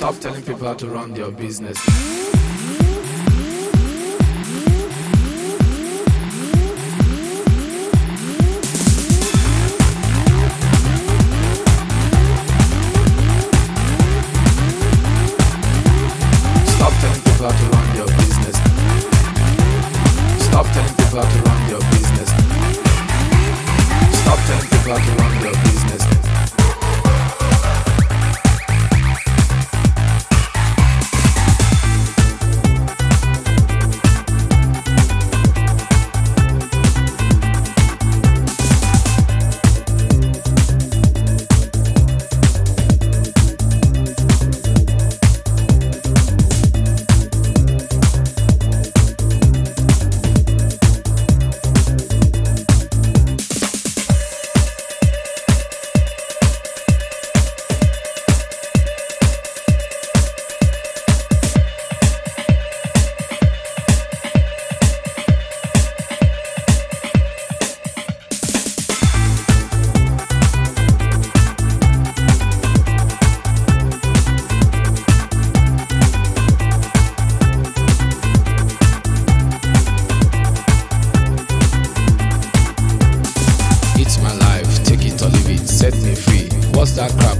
Stop telling people how to run their business. Mastercraft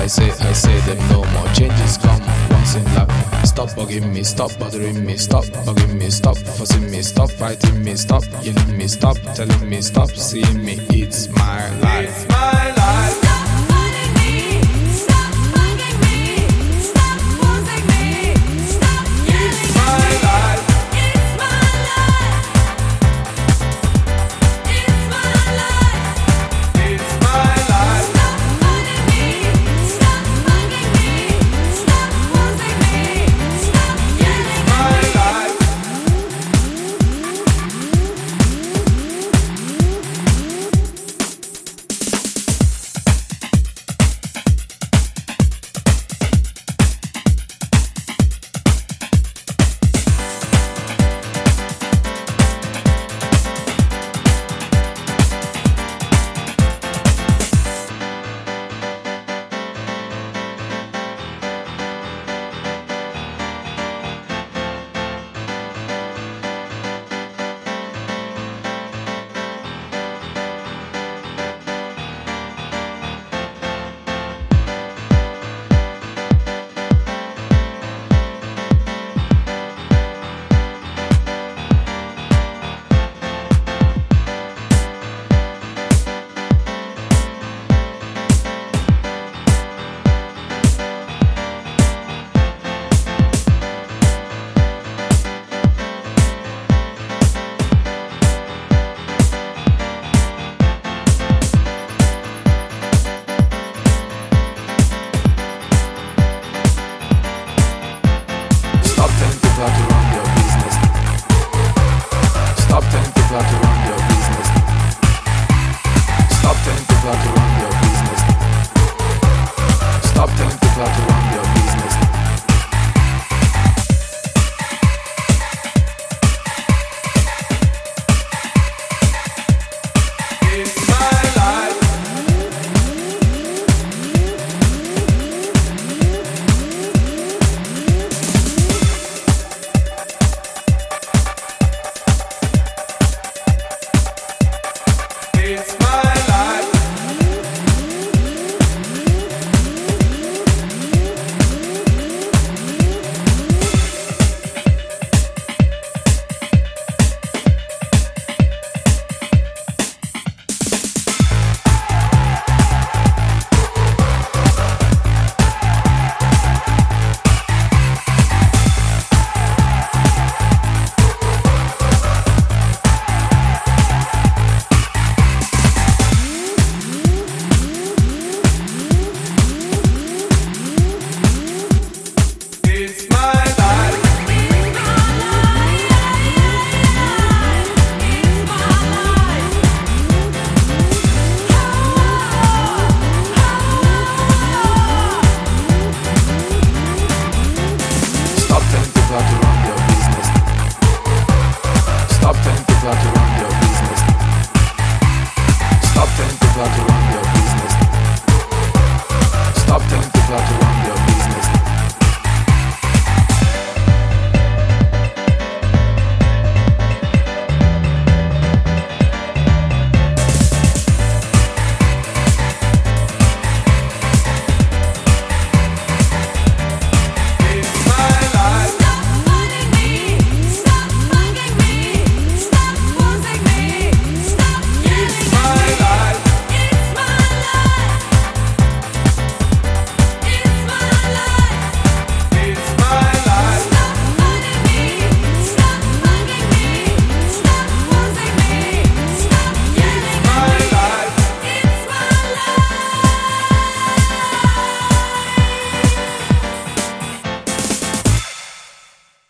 I say, I say them no more. Changes come once in life. Stop bugging me, stop bothering me, stop bugging me, stop fussing me, stop fighting me, stop yelling me, stop telling me, stop seeing me. It's my life. It's my life.